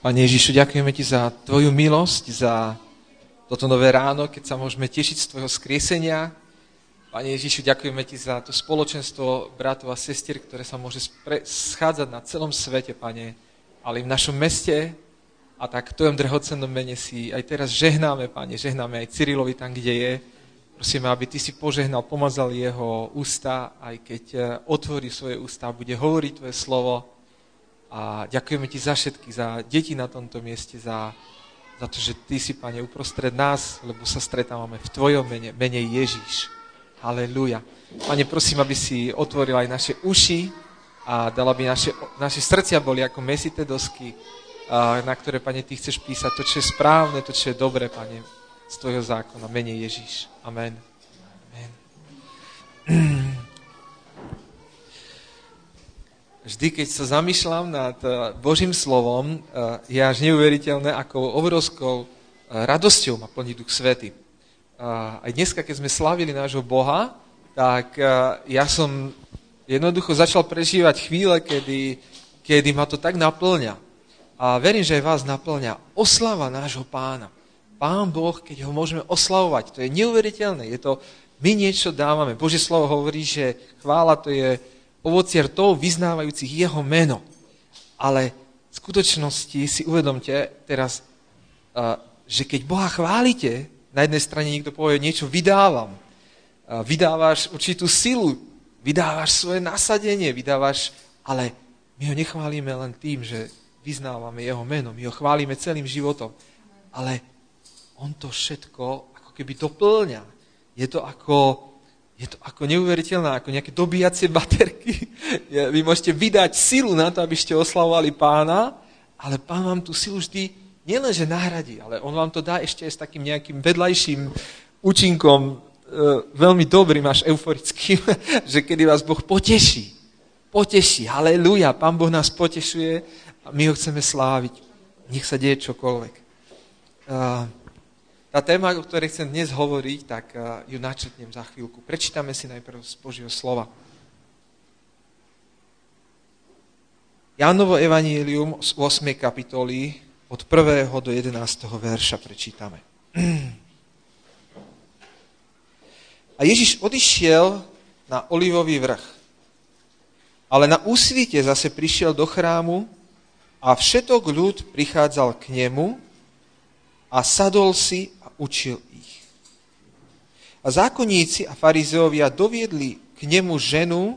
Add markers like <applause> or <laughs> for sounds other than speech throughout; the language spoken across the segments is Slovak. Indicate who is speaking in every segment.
Speaker 1: Pane Ježišu, ďakujeme Ti za Tvoju milosť, za toto nové ráno, keď sa môžeme tešiť z Tvojho skriesenia. Pane Ježišu, ďakujeme Ti za to spoločenstvo bratov a sestier, ktoré sa môže spre- schádzať na celom svete, Pane, ale i v našom meste a tak v Tvojom drahocennom mene si aj teraz žehnáme, Pane, žehnáme aj Cyrilovi tam, kde je. Prosíme, aby Ty si požehnal, pomazal jeho ústa, aj keď eh, otvorí svoje ústa, bude hovoriť Tvoje slovo. A ďakujeme Ti za všetky, za deti na tomto mieste, za za to, že Ty si, Pane, uprostred nás, lebo sa stretávame v Tvojom mene, mene Ježíš. Halelúja. Pane, prosím, aby si otvoril aj naše uši a dal, aby naše, naše srdcia boli ako mesité dosky, na ktoré, Pane, Ty chceš písať to, čo je správne, to, čo je dobré, Pane, z Tvojho zákona. Mene Ježíš. Amen. Amen. <clears throat> vždy, keď sa zamýšľam nad eh, Božím slovom, eh, je až neuveriteľné, ako obrovskou eh, radosťou ma plní Duch Svety. Aj dneska, keď sme slavili nášho Boha, tak ja som jednoducho začal prežívať chvíle, kedy, kedy ma to tak naplňa. A verím, že aj vás naplňa oslava nášho pána. Pán Boh, keď ho môžeme oslavovať, to je neuveriteľné. Je to, my niečo dávame. Božie slovo hovorí, že chvála to je ovocie rtov vyznávajúcich jeho meno. Ale v skutočnosti si uvedomte teraz, že keď Boha chválite, na jednej strane niekto povie, niečo vydávam. Vydávaš určitú silu, vydávaš svoje nasadenie, vydávaš, ale my ho nechválime len tým, že vyznávame jeho meno, my ho chválime celým životom. Ale on to všetko ako keby doplňa. Je to ako je to ako neuveriteľné, ako nejaké dobíjacie baterky. <laughs> Vy môžete vydať silu na to, aby ste oslavovali pána, ale pán vám tú silu vždy nielenže nahradí, ale on vám to dá ešte aj s takým nejakým vedľajším účinkom, e, veľmi dobrým, až euforickým, <laughs> že kedy vás Boh poteší. Poteší, halleluja, pán Boh nás potešuje a my ho chceme sláviť. Nech sa deje čokoľvek. Uh, tá téma, o ktorej chcem dnes hovoriť, tak eh, ju načetnem za chvíľku. Prečítame si najprv z Božieho slova. Jánovo evanílium z 8. kapitoly od 1. do 11. verša prečítame. A Ježiš odišiel na Olivový vrch. Ale na úsvite zase prišiel do chrámu a všetok ľud prichádzal k nemu a sadol si učil ich. A zákonníci a farizeovia doviedli k nemu ženu,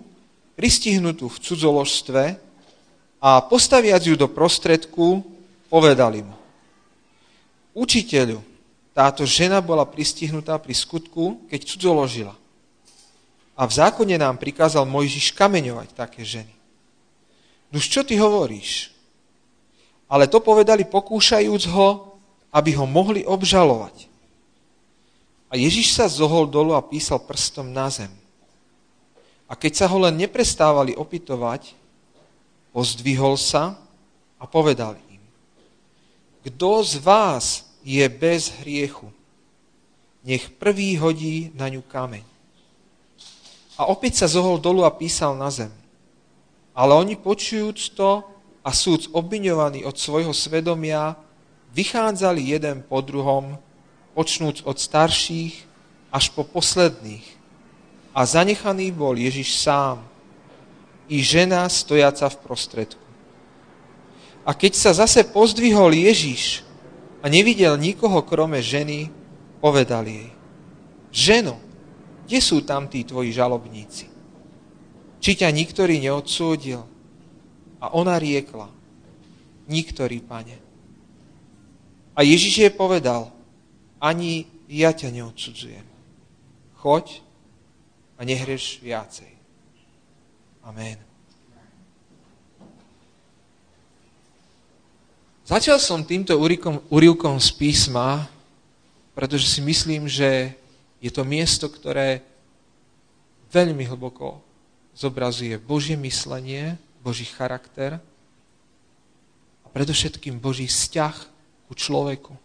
Speaker 1: pristihnutú v cudzoložstve a postaviac ju do prostredku, povedali mu. Učiteľu, táto žena bola pristihnutá pri skutku, keď cudzoložila. A v zákone nám prikázal Mojžiš kameňovať také ženy. Nuž čo ty hovoríš? Ale to povedali pokúšajúc ho, aby ho mohli obžalovať. A Ježiš sa zohol dolu a písal prstom na zem. A keď sa ho len neprestávali opytovať, pozdvihol sa a povedal im, kto z vás je bez hriechu, nech prvý hodí na ňu kameň. A opäť sa zohol dolu a písal na zem. Ale oni počujúc to a súd obviňovaný od svojho svedomia, vychádzali jeden po druhom počnúc od starších až po posledných. A zanechaný bol Ježiš sám i žena stojaca v prostredku. A keď sa zase pozdvihol Ježiš a nevidel nikoho krome ženy, povedal jej, ženo, kde sú tam tí tvoji žalobníci? Či ťa niktorý neodsúdil? A ona riekla, niktorý, pane. A Ježiš jej povedal, ani ja ťa neodsudzujem. Choď a nehreš viacej. Amen. Začal som týmto úrikom, úrivkom z písma, pretože si myslím, že je to miesto, ktoré veľmi hlboko zobrazuje Božie myslenie, Boží charakter a predovšetkým Boží vzťah ku človeku.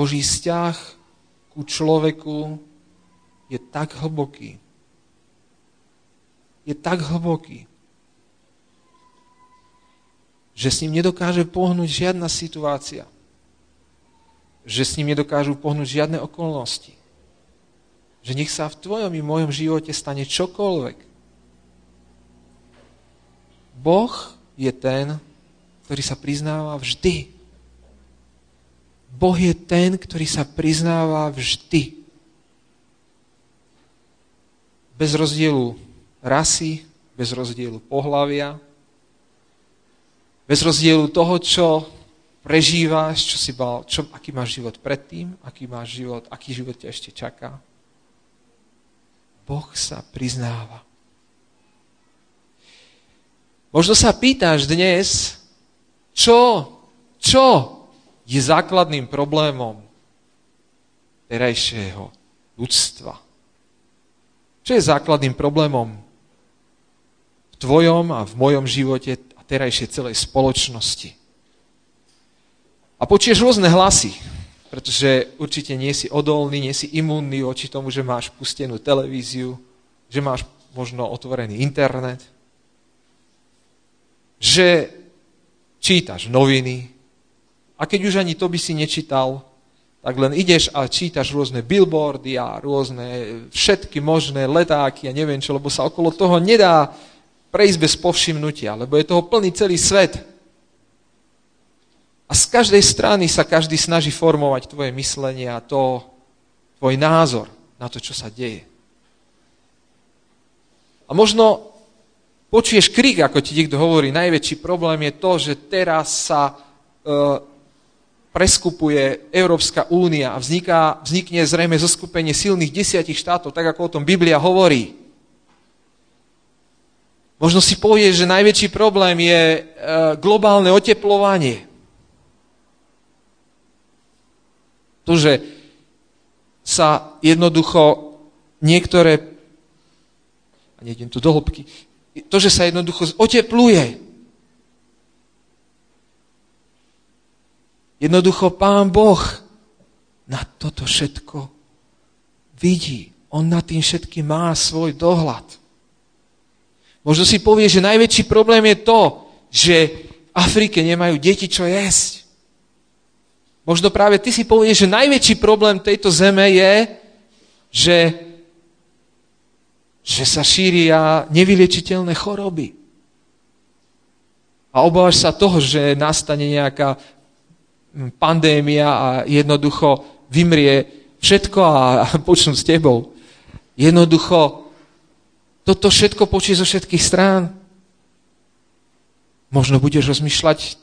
Speaker 1: Boží vzťah ku človeku je tak hlboký. Je tak hlboký, že s ním nedokáže pohnúť žiadna situácia. Že s ním nedokážu pohnúť žiadne okolnosti. Že nech sa v tvojom i mojom živote stane čokoľvek. Boh je ten, ktorý sa priznáva vždy. Boh je ten, ktorý sa priznáva vždy. Bez rozdielu rasy, bez rozdielu pohlavia, bez rozdielu toho, čo prežíváš, čo si bal, čo, aký máš život predtým, aký máš život, aký život ťa ešte čaká. Boh sa priznáva. Možno sa pýtaš dnes, čo, čo je základným problémom terajšieho ľudstva. Čo je základným problémom v tvojom a v mojom živote terajšej celej spoločnosti. A počuješ rôzne hlasy, pretože určite nie si odolný, nie si imúnny voči tomu, že máš pustenú televíziu, že máš možno otvorený internet, že čítaš noviny a keď už ani to by si nečítal, tak len ideš a čítaš rôzne billboardy a rôzne všetky možné letáky a neviem čo, lebo sa okolo toho nedá prejsť bez povšimnutia, lebo je toho plný celý svet. A z každej strany sa každý snaží formovať tvoje myslenie a to, tvoj názor na to, čo sa deje. A možno počuješ krik, ako ti niekto hovorí, najväčší problém je to, že teraz sa e, preskupuje Európska únia a vzniká, vznikne zrejme zoskupenie silných desiatich štátov, tak ako o tom Biblia hovorí. Možno si povieš, že najväčší problém je e, globálne oteplovanie. To, že sa jednoducho niektoré, a nejdem tu do hĺbky, to, že sa jednoducho otepluje. Jednoducho Pán Boh na toto všetko vidí. On nad tým všetkým má svoj dohľad. Možno si povie, že najväčší problém je to, že v Afrike nemajú deti čo jesť. Možno práve ty si povieš, že najväčší problém tejto zeme je, že, že sa šíria nevyliečiteľné choroby. A obávaš sa toho, že nastane nejaká pandémia a jednoducho vymrie všetko a, počnú s tebou. Jednoducho toto všetko počuje zo všetkých strán. Možno budeš rozmýšľať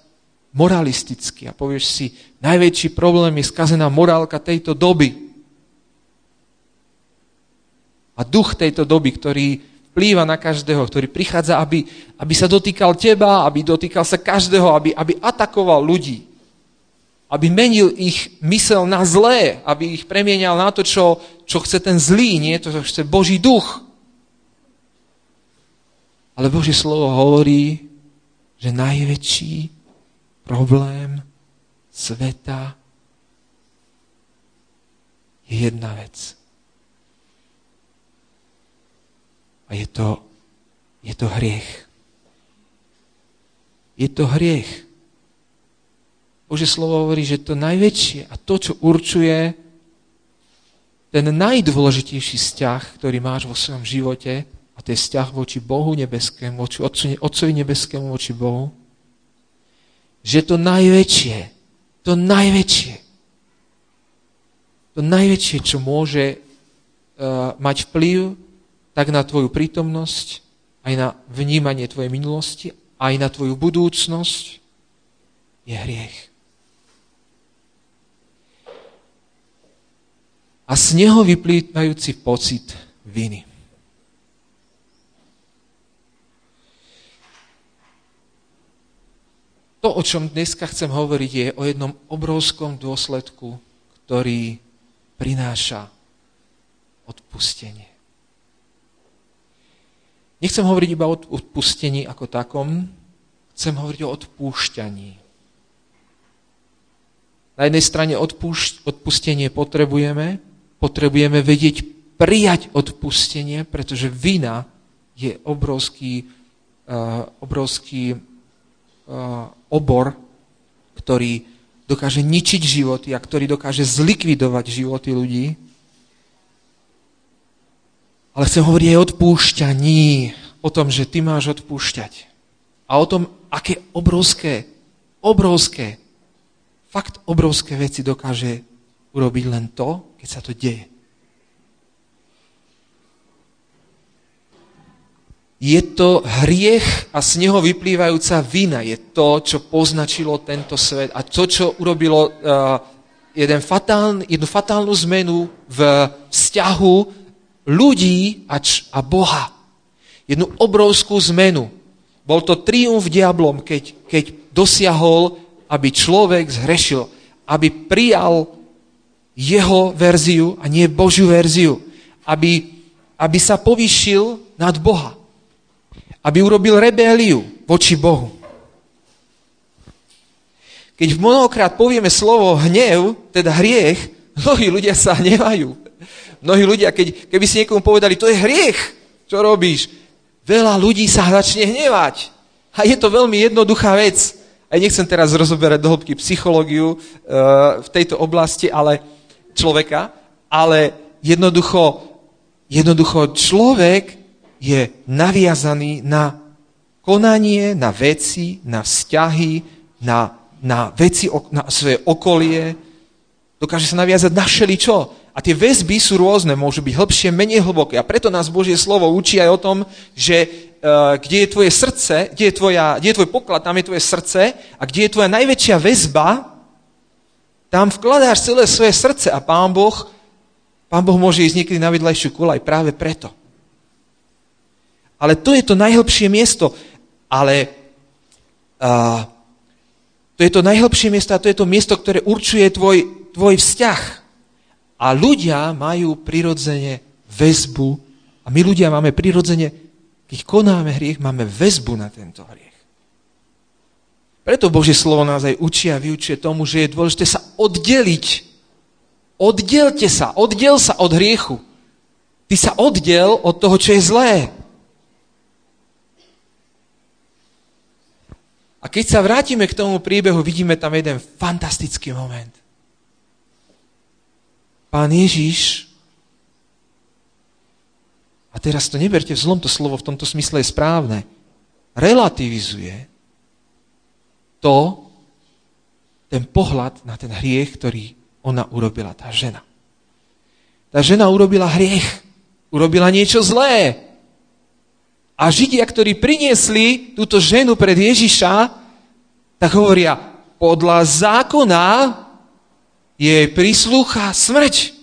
Speaker 1: moralisticky a povieš si, najväčší problém je skazená morálka tejto doby. A duch tejto doby, ktorý vplýva na každého, ktorý prichádza, aby, aby sa dotýkal teba, aby dotýkal sa každého, aby, aby atakoval ľudí. Aby menil ich mysel na zlé, aby ich premienial na to, čo, čo chce ten zlý, nie to, čo chce Boží duch. Ale Božie slovo hovorí, že najväčší problém sveta je jedna vec. A je to, je to hriech. Je to hriech. Bože slovo hovorí, že to najväčšie a to, čo určuje ten najdôležitejší vzťah, ktorý máš vo svojom živote, a to je vzťah voči Bohu nebeskému, voči Otcovi, nebeskému, voči Bohu, že to najväčšie, to najväčšie, to najväčšie, čo môže uh, mať vplyv tak na tvoju prítomnosť, aj na vnímanie tvojej minulosti, aj na tvoju budúcnosť, je hriech. A z neho vyplývajúci pocit viny. To, o čom dneska chcem hovoriť, je o jednom obrovskom dôsledku, ktorý prináša odpustenie. Nechcem hovoriť iba o odpustení ako takom, chcem hovoriť o odpúšťaní. Na jednej strane odpúšť, odpustenie potrebujeme, potrebujeme vedieť prijať odpustenie, pretože vina je obrovský, uh, obrovský obor, ktorý dokáže ničiť životy a ktorý dokáže zlikvidovať životy ľudí. Ale chcem hovoriť aj o odpúšťaní, o tom, že ty máš odpúšťať. A o tom, aké obrovské, obrovské, fakt obrovské veci dokáže urobiť len to, keď sa to deje. je to hriech a z neho vyplývajúca vina. Je to, čo poznačilo tento svet a to, čo urobilo uh, jeden fatálny, jednu fatálnu zmenu v vzťahu ľudí a, č- a Boha. Jednu obrovskú zmenu. Bol to triumf diablom, keď, keď dosiahol, aby človek zhrešil, aby prijal jeho verziu a nie Božiu verziu. Aby, aby sa povýšil nad Boha aby urobil rebéliu voči Bohu. Keď mnohokrát povieme slovo hnev, teda hriech, mnohí ľudia sa hnevajú. Mnohí ľudia, keď, keby si niekomu povedali, to je hriech, čo robíš, veľa ľudí sa začne hnevať. A je to veľmi jednoduchá vec. A nechcem teraz rozoberať do hĺbky psychológiu uh, v tejto oblasti, ale človeka, ale jednoducho, jednoducho človek je naviazaný na konanie, na veci, na vzťahy, na, na veci, na svoje okolie. Dokáže sa naviazať na všeličo. A tie väzby sú rôzne, môžu byť hĺbšie, menej hlboké. A preto nás Božie slovo učí aj o tom, že uh, kde je tvoje srdce, kde je, tvoja, kde je tvoj poklad, tam je tvoje srdce a kde je tvoja najväčšia väzba, tam vkladáš celé svoje srdce a Pán Boh, Pán Boh môže ísť niekedy na vedľajšiu aj práve preto. Ale to je to najhlbšie miesto. Ale uh, to je to najhlbšie miesto a to je to miesto, ktoré určuje tvoj, tvoj vzťah. A ľudia majú prirodzene väzbu a my ľudia máme prirodzene, keď konáme hriech, máme väzbu na tento hriech. Preto Božie slovo nás aj učí a vyučuje tomu, že je dôležité sa oddeliť. Oddelte sa, oddel sa od hriechu. Ty sa oddel od toho, čo je zlé. A keď sa vrátime k tomu príbehu, vidíme tam jeden fantastický moment. Pán Ježiš, a teraz to neberte v zlom, to slovo v tomto smysle je správne, relativizuje to, ten pohľad na ten hriech, ktorý ona urobila, tá žena. Tá žena urobila hriech, urobila niečo zlé. A Židia, ktorí priniesli túto ženu pred Ježiša, tak hovoria, podľa zákona jej prislúcha smrť.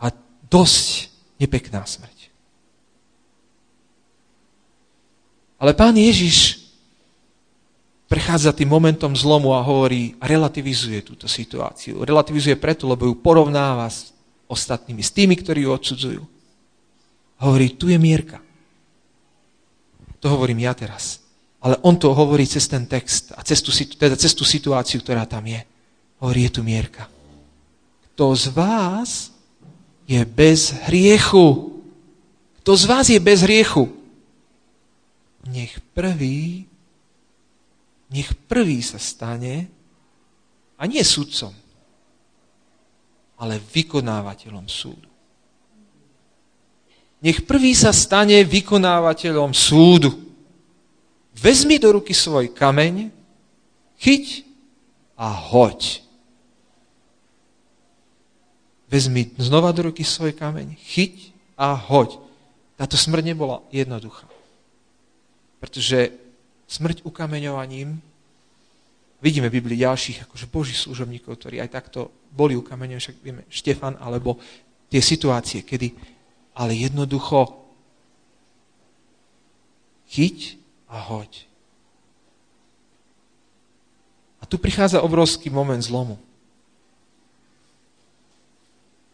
Speaker 1: A dosť nepekná smrť. Ale pán Ježiš prechádza tým momentom zlomu a hovorí relativizuje túto situáciu. Relativizuje preto, lebo ju porovnáva s ostatnými, s tými, ktorí ju odsudzujú. Hovorí, tu je mierka. To hovorím ja teraz. Ale on to hovorí cez ten text a cez tú, teda cez tú situáciu, ktorá tam je. Hovorí, je tu mierka. Kto z vás je bez hriechu? Kto z vás je bez hriechu? Nech prvý, nech prvý sa stane a nie sudcom, ale vykonávateľom súdu. Nech prvý sa stane vykonávateľom súdu. Vezmi do ruky svoj kameň, chyť a hoď. Vezmi znova do ruky svoj kameň, chyť a hoď. Táto smrť nebola jednoduchá. Pretože smrť ukameňovaním, vidíme v Biblii ďalších akože božích služobníkov, ktorí aj takto boli ukameňovaní, však vieme Štefan, alebo tie situácie, kedy ale jednoducho chyť a hoď. A tu prichádza obrovský moment zlomu.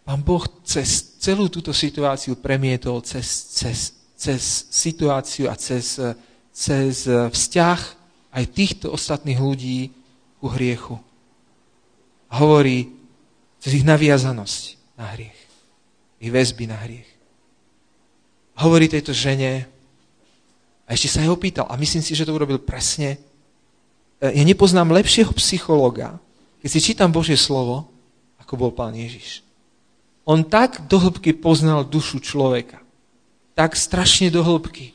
Speaker 1: Pán Boh cez celú túto situáciu premietol cez, cez, cez situáciu a cez, cez vzťah aj týchto ostatných ľudí ku hriechu. A hovorí cez ich naviazanosť na hriech. Ich väzby na hriech hovorí tejto žene, a A ešte sa ho pýtal. A myslím si, že to urobil presne. E, ja nepoznám lepšieho psychologa, keď si čítam Božie slovo, ako bol pán Ježiš. On tak dohlbky poznal dušu človeka. Tak strašne dohlbky.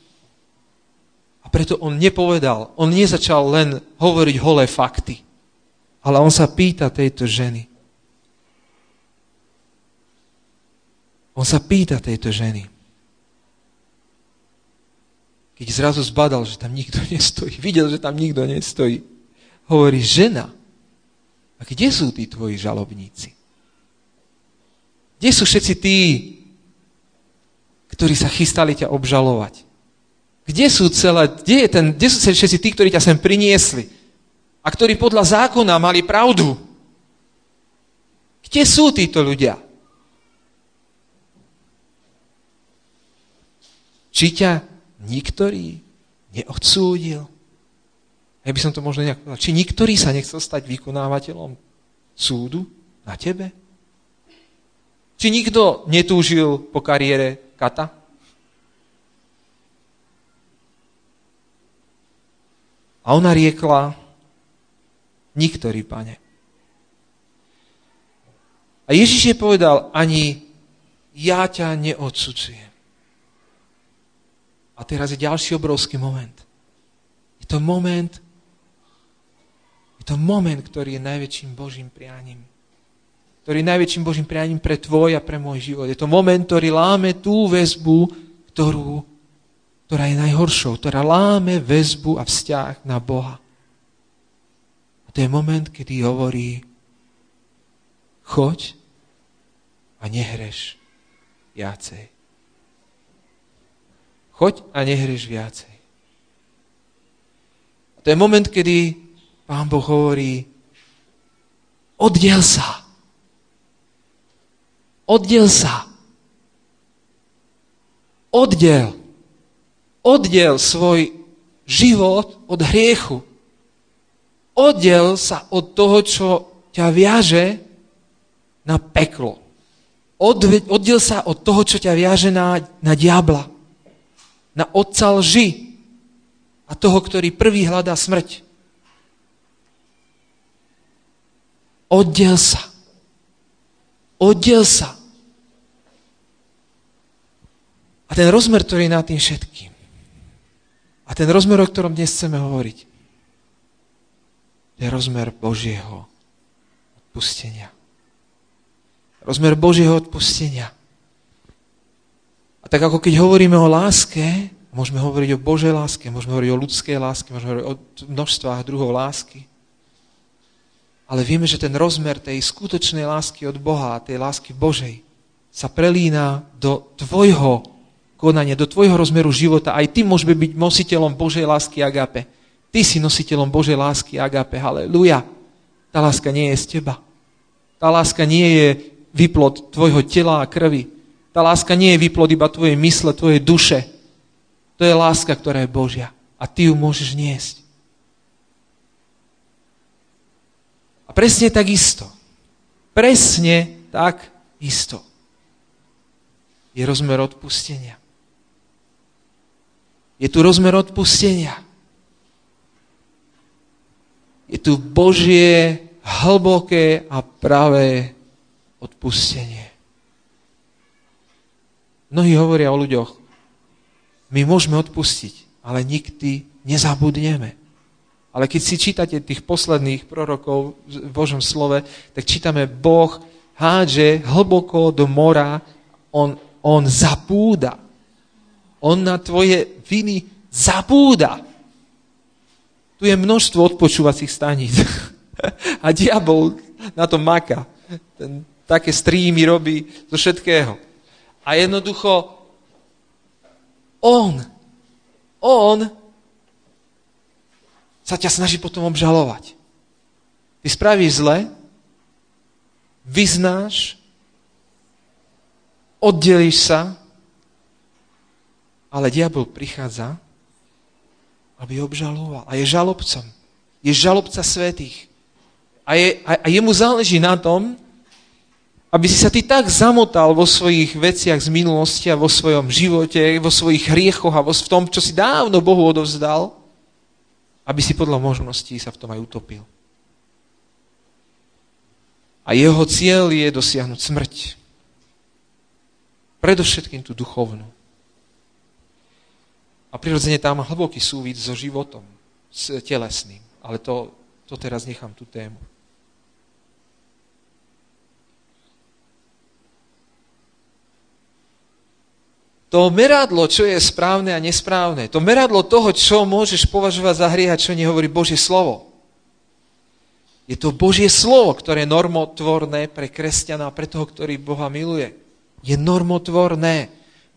Speaker 1: A preto on nepovedal, on nezačal len hovoriť holé fakty. Ale on sa pýta tejto ženy. On sa pýta tejto ženy. Keď zrazu zbadal, že tam nikto <laughs> nestojí, videl, že tam nikto nestojí, hovorí, žena, a kde sú tí tvoji žalobníci? Kde sú všetci tí, ktorí sa chystali ťa obžalovať? Kde sú celé, kde, je ten, kde sú všetci tí, ktorí ťa sem priniesli? a ktorí podľa zákona mali pravdu. Kde sú títo ľudia? Či ťa niktorý neodsúdil? Ja by som to možno nejak povedal. Či niktorý sa nechcel stať vykonávateľom súdu na tebe? Či nikto netúžil po kariére kata? A ona riekla, Niktorý, pane. A Ježiš je povedal, ani ja ťa neodsudzujem. A teraz je ďalší obrovský moment. Je to moment, je to moment, ktorý je najväčším Božím prianím. Ktorý je najväčším Božím prianím pre tvoj a pre môj život. Je to moment, ktorý láme tú väzbu, ktorú, ktorá je najhoršou, ktorá láme väzbu a vzťah na Boha to je moment, kedy hovorí, choď a nehreš viacej. Choď a nehreš viacej. A to je moment, kedy Pán Boh hovorí, oddiel sa. Oddiel sa. Oddiel. Oddiel svoj život od hriechu oddel sa od toho, čo ťa viaže na peklo. Oddiel sa od toho, čo ťa viaže na, na diabla. Na otca lži. A toho, ktorý prvý hľadá smrť. Oddiel sa. Oddiel sa. A ten rozmer, ktorý je nad tým všetkým. A ten rozmer, o ktorom dnes chceme hovoriť je rozmer Božieho odpustenia. Rozmer Božieho odpustenia. A tak ako keď hovoríme o láske, môžeme hovoriť o Božej láske, môžeme hovoriť o ľudskej láske, môžeme hovoriť o množstvách druhov lásky. Ale vieme, že ten rozmer tej skutočnej lásky od Boha, tej lásky Božej, sa prelína do tvojho konania, do tvojho rozmeru života. Aj ty môžeš byť nositeľom Božej lásky agape. Ty si nositeľom Božej lásky, agape, haleluja. Tá láska nie je z teba. Tá láska nie je vyplod tvojho tela a krvi. Tá láska nie je vyplod iba tvojej mysle, tvojej duše. To je láska, ktorá je Božia. A ty ju môžeš niesť. A presne tak isto. Presne tak isto. Je rozmer odpustenia. Je tu rozmer odpustenia je tu Božie hlboké a pravé odpustenie. Mnohí hovoria o ľuďoch, my môžeme odpustiť, ale nikdy nezabudneme. Ale keď si čítate tých posledných prorokov v Božom slove, tak čítame, Boh hádže hlboko do mora, on, on zapúda. On na tvoje viny zapúda. Tu je množstvo odpočúvacích staníc. <laughs> A diabol na to maka. Ten, také strímy robí zo všetkého. A jednoducho on, on sa ťa snaží potom obžalovať. Ty spravíš zle, vyznáš, oddelíš sa, ale diabol prichádza aby obžaloval. A je žalobcom. Je žalobca svetých. A, je, a, a jemu záleží na tom, aby si sa ty tak zamotal vo svojich veciach z minulosti a vo svojom živote, vo svojich hriechoch a vo, v tom, čo si dávno Bohu odovzdal, aby si podľa možností sa v tom aj utopil. A jeho cieľ je dosiahnuť smrť. Predovšetkým tú duchovnú. A prirodzene tam hlboký súvis so životom, s telesným. Ale to, to teraz nechám tú tému. to meradlo, čo je správne a nesprávne, to meradlo toho, čo môžeš považovať za hriech a čo nehovorí Božie slovo. Je to Božie slovo, ktoré je normotvorné pre kresťana a pre toho, ktorý Boha miluje. Je normotvorné.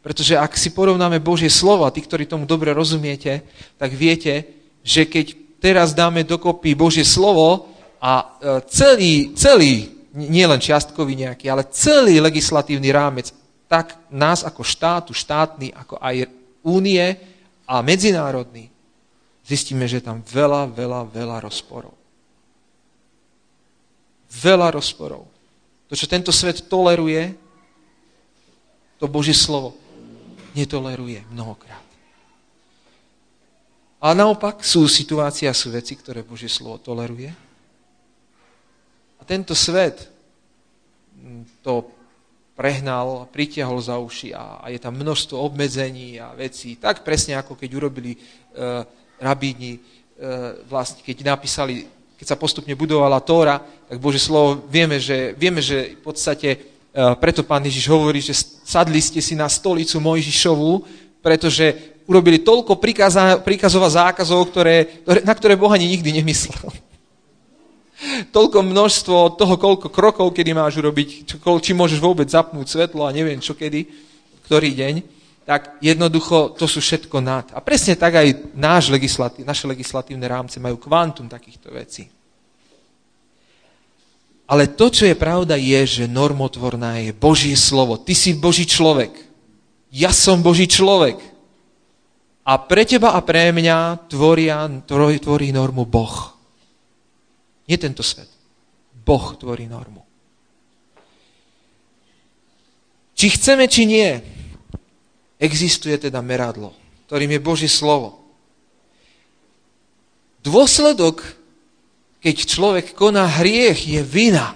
Speaker 1: Pretože ak si porovnáme Božie slovo, a tí, ktorí tomu dobre rozumiete, tak viete, že keď teraz dáme dokopy Božie slovo a e, celý, celý, nie len čiastkový nejaký, ale celý legislatívny rámec tak nás ako štátu, štátny, ako aj únie a medzinárodný, zistíme, že je tam veľa, veľa, veľa rozporov. Veľa rozporov. To, čo tento svet toleruje, to Božie slovo netoleruje mnohokrát. A naopak sú situácie a sú veci, ktoré Božie slovo toleruje. A tento svet to prehnal, pritiahol za uši a, a je tam množstvo obmedzení a vecí. Tak presne ako keď urobili e, rabíni, e, vlastne keď napísali, keď sa postupne budovala Tóra, tak Bože slovo, vieme, že, vieme, že v podstate preto pán Ježiš hovorí, že sadli ste si na stolicu Mojžišovú, pretože urobili toľko príkazov a zákazov, ktoré, na ktoré Boh ani nikdy nemyslel <laughs> toľko množstvo toho, koľko krokov, kedy máš urobiť, či môžeš vôbec zapnúť svetlo a neviem čo kedy, ktorý deň, tak jednoducho to sú všetko nad. A presne tak aj náš legislatív, naše legislatívne rámce majú kvantum takýchto vecí. Ale to, čo je pravda, je, že normotvorná je Božie slovo. Ty si Boží človek. Ja som Boží človek. A pre teba a pre mňa tvoria, tvorí normu Boh. Nie tento svet. Boh tvorí normu. Či chceme, či nie, existuje teda meradlo, ktorým je Božie slovo. Dôsledok, keď človek koná hriech, je vina.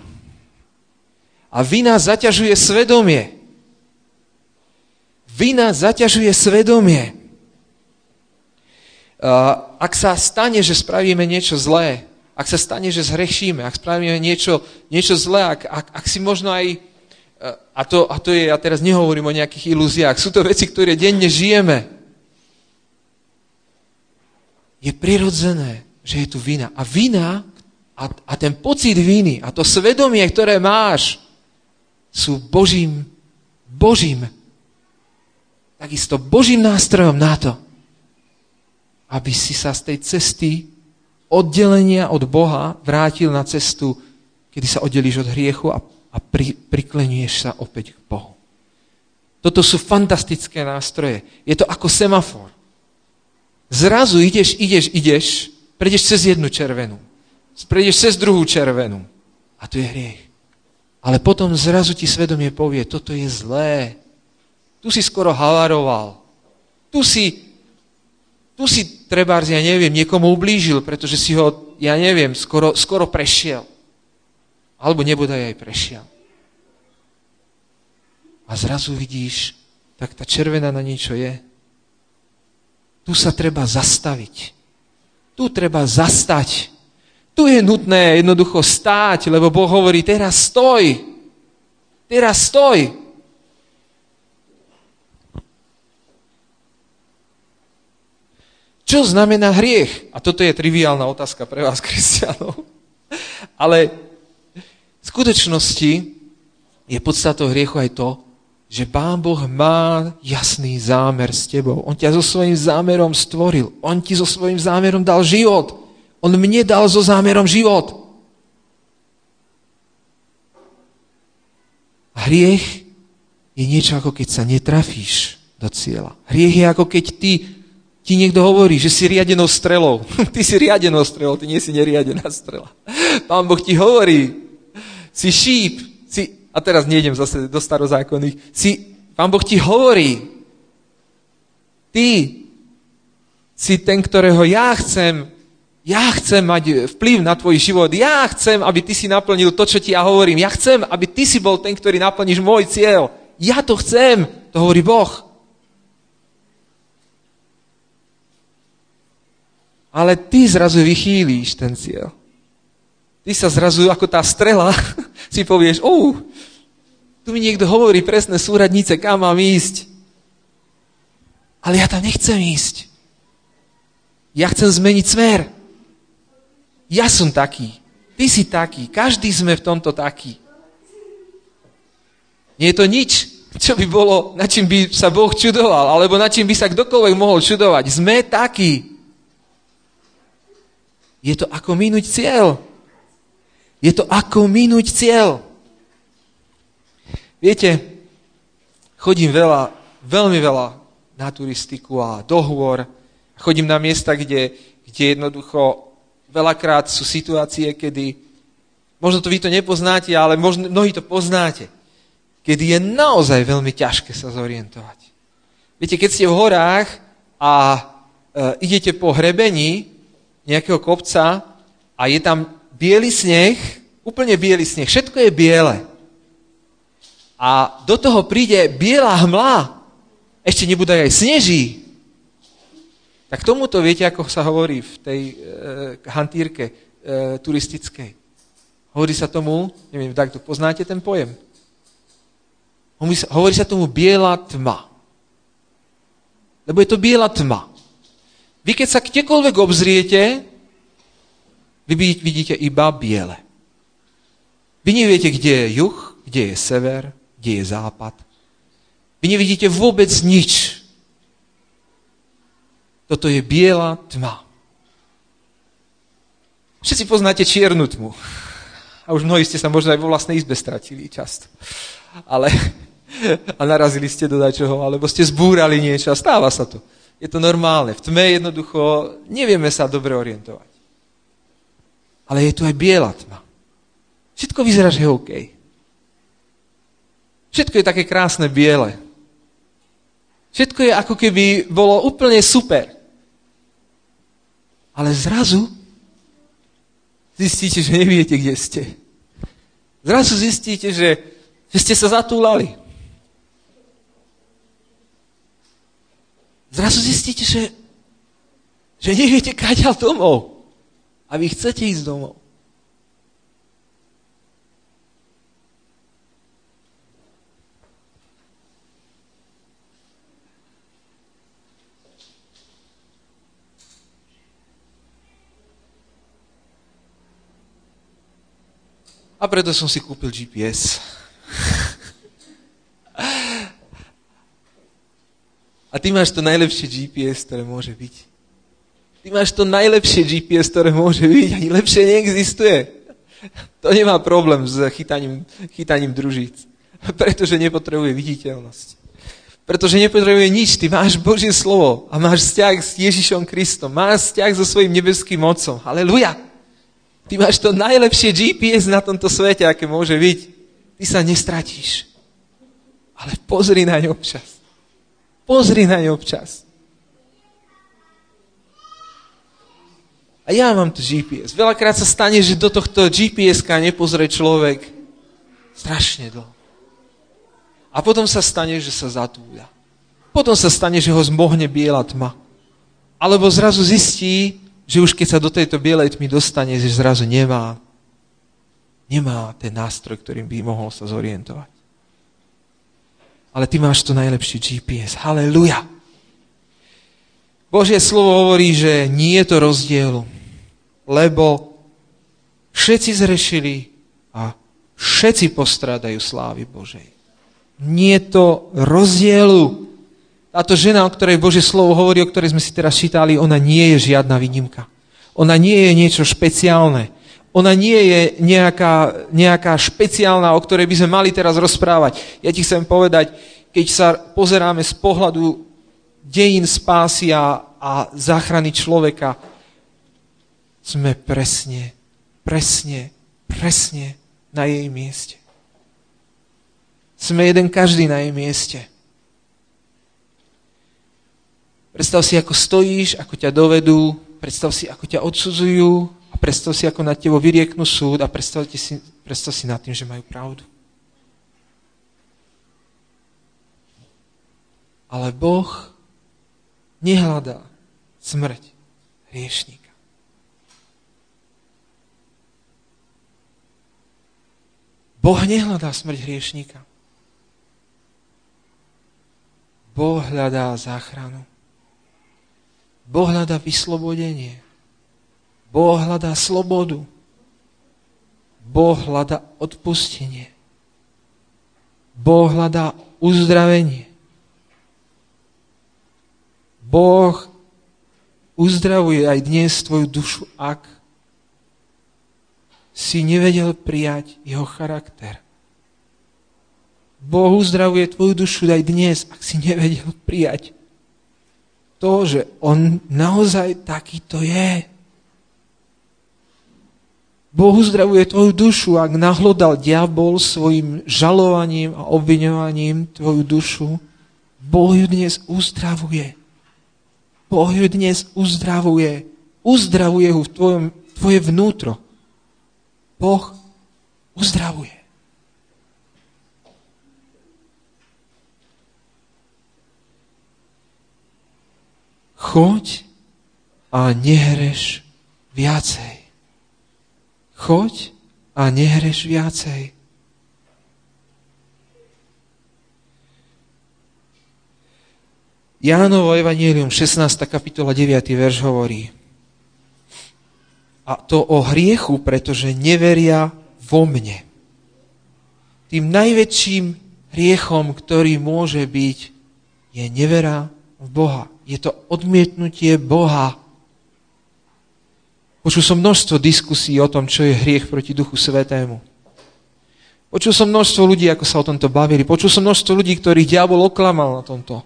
Speaker 1: A vina zaťažuje svedomie. Vina zaťažuje svedomie. Ak sa stane, že spravíme niečo zlé, ak sa stane, že zhrešíme, ak spravíme niečo, niečo zlé, ak, ak, ak si možno aj, a to, a to je, ja teraz nehovorím o nejakých ilúziách, sú to veci, ktoré denne žijeme, je prirodzené, že je tu vina. A vina a, a ten pocit viny a to svedomie, ktoré máš, sú Božím, Božím, takisto Božím nástrojom na to, aby si sa z tej cesty oddelenia od Boha vrátil na cestu, kedy sa oddelíš od hriechu a, a pri, priklenieš sa opäť k Bohu. Toto sú fantastické nástroje. Je to ako semafor. Zrazu ideš, ideš, ideš, prejdeš cez jednu červenú. Prejdeš cez druhú červenú. A to je hriech. Ale potom zrazu ti svedomie povie, toto je zlé. Tu si skoro havaroval. Tu si tu si trebárs, ja neviem, niekomu ublížil, pretože si ho, ja neviem, skoro, skoro prešiel. Alebo nebodaj aj prešiel. A zrazu vidíš, tak tá červená na niečo je. Tu sa treba zastaviť. Tu treba zastať. Tu je nutné jednoducho stáť, lebo Boh hovorí, teraz stoj. Teraz stoj. Čo znamená hriech? A toto je triviálna otázka pre vás, <laughs> kresťanov. Ale v skutočnosti je podstatou hriechu aj to, že Pán Boh má jasný zámer s tebou. On ťa so svojím zámerom stvoril. On ti so svojím zámerom dal život. On mne dal so zámerom život. Hriech je niečo ako keď sa netrafíš do cieľa. Hriech je ako keď ty ti niekto hovorí, že si riadenou strelou. <laughs> ty si riadenou strelou, ty nie si neriadená strela. Pán Boh ti hovorí, si šíp, si, a teraz nejdem zase do starozákonných, si, pán Boh ti hovorí, ty si ten, ktorého ja chcem, ja chcem mať vplyv na tvoj život, ja chcem, aby ty si naplnil to, čo ti ja hovorím, ja chcem, aby ty si bol ten, ktorý naplníš môj cieľ, ja to chcem, to hovorí Boh. Ale ty zrazu vychýlíš ten cieľ. Ty sa zrazu, ako tá strela, <laughs> si povieš, oh, tu mi niekto hovorí presné súradnice, kam mám ísť. Ale ja tam nechcem ísť. Ja chcem zmeniť smer. Ja som taký. Ty si taký. Každý sme v tomto taký. Nie je to nič, čo by bolo, na čím by sa Boh čudoval, alebo na čím by sa kdokoľvek mohol čudovať. Sme takí. Je to ako minúť cieľ. Je to ako minúť cieľ. Viete, chodím veľa, veľmi veľa na turistiku a dohovor. Chodím na miesta, kde, kde jednoducho veľakrát sú situácie, kedy, možno to vy to nepoznáte, ale možno, mnohí to poznáte, kedy je naozaj veľmi ťažké sa zorientovať. Viete, keď ste v horách a e, idete po hrebení, nejakého kopca a je tam biely sneh, úplne biely sneh, všetko je biele. A do toho príde biela hmla, ešte nebude aj sneží. Tak tomuto viete, ako sa hovorí v tej e, hantírke e, turistickej. Hovorí sa tomu, neviem, tak to poznáte ten pojem. Hovorí sa tomu biela tma. Lebo je to biela tma. Vy keď sa kdekoľvek obzriete, vy vidíte iba biele. Vy neviete, kde je juh, kde je sever, kde je západ. Vy nevidíte vôbec nič. Toto je biela tma. Všetci poznáte čiernu tmu. A už mnohí ste sa možno aj vo vlastnej izbe stratili často. Ale <laughs> a narazili ste do dačoho, alebo ste zbúrali niečo a stáva sa to. Je to normálne. V tme jednoducho nevieme sa dobre orientovať. Ale je tu aj biela tma. Všetko vyzerá, že je OK. Všetko je také krásne biele. Všetko je ako keby bolo úplne super. Ale zrazu zistíte, že neviete, kde ste. Zrazu zistíte, že, že ste sa zatúlali. zrazu zistíte, že, že neviete kaďal domov. A vy chcete ísť domov. A preto som si kúpil GPS. A ty máš to najlepšie GPS, ktoré môže byť. Ty máš to najlepšie GPS, ktoré môže byť. Ani lepšie neexistuje. To nemá problém s chytaním, chytaním družíc. Pretože nepotrebuje viditeľnosť. Pretože nepotrebuje nič. Ty máš Božie slovo a máš vzťah s Ježišom Kristom. Máš vzťah so svojím nebeským mocom. Halleluja. Ty máš to najlepšie GPS na tomto svete, aké môže byť. Ty sa nestratíš. Ale pozri na ňu občas. Pozri na ňu občas. A ja mám tu GPS. Veľakrát sa stane, že do tohto GPS-ka nepozrie človek strašne dlho. A potom sa stane, že sa zatúľa. Potom sa stane, že ho zmohne biela tma. Alebo zrazu zistí, že už keď sa do tejto bielej tmy dostane, že zrazu nemá, nemá ten nástroj, ktorým by mohol sa zorientovať ale ty máš to najlepší GPS. Halleluja. Božie slovo hovorí, že nie je to rozdielu, lebo všetci zrešili a všetci postrádajú slávy Božej. Nie je to rozdielu. Táto žena, o ktorej Božie slovo hovorí, o ktorej sme si teraz čítali, ona nie je žiadna výnimka. Ona nie je niečo špeciálne. Ona nie je nejaká, nejaká špeciálna, o ktorej by sme mali teraz rozprávať. Ja ti chcem povedať, keď sa pozeráme z pohľadu dejín spásy a, a záchrany človeka, sme presne, presne, presne na jej mieste. Sme jeden každý na jej mieste. Predstav si, ako stojíš, ako ťa dovedú, predstav si, ako ťa odsudzujú a predstav si, ako na tebo vyrieknú súd a predstav si, predstav si nad tým, že majú pravdu. Ale Boh nehľadá smrť hriešníka. Boh nehľadá smrť hriešníka. Boh hľadá záchranu. Boh hľadá vyslobodenie. Boh hľadá slobodu. Boh hľadá odpustenie. Boh hľadá uzdravenie. Boh uzdravuje aj dnes tvoju dušu, ak si nevedel prijať jeho charakter. Boh uzdravuje tvoju dušu aj dnes, ak si nevedel prijať to, že on naozaj takýto je. Boh uzdravuje tvoju dušu, ak nahlodal diabol svojim žalovaním a obviňovaním tvoju dušu. Boh ju dnes uzdravuje. Boh ju dnes uzdravuje. Uzdravuje ju v tvojom, tvoje vnútro. Boh uzdravuje. Choď a nehreš viacej. Choď a nehreš viacej. Jánovo Evangelium 16. kapitola 9. verš hovorí a to o hriechu, pretože neveria vo mne. Tým najväčším hriechom, ktorý môže byť, je nevera v Boha je to odmietnutie Boha. Počul som množstvo diskusí o tom, čo je hriech proti Duchu Svetému. Počul som množstvo ľudí, ako sa o tomto bavili. Počul som množstvo ľudí, ktorých diabol oklamal na tomto.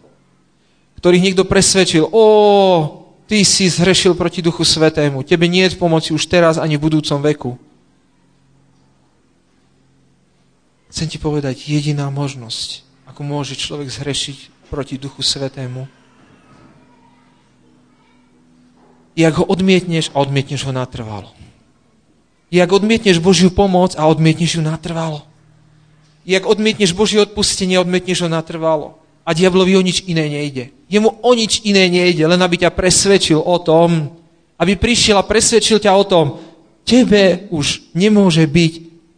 Speaker 1: Ktorých niekto presvedčil, o, ty si zhrešil proti Duchu Svetému. Tebe nie je pomoci už teraz ani v budúcom veku. Chcem ti povedať, jediná možnosť, ako môže človek zhrešiť proti Duchu Svetému, jak ho odmietneš a odmietneš ho natrvalo. Jak odmietneš Božiu pomoc a odmietneš ju natrvalo. Jak odmietneš Božie odpustenie a odmietneš ho natrvalo. A diablovi o nič iné nejde. Jemu o nič iné nejde, len aby ťa presvedčil o tom, aby prišiel a presvedčil ťa o tom, tebe už nemôže byť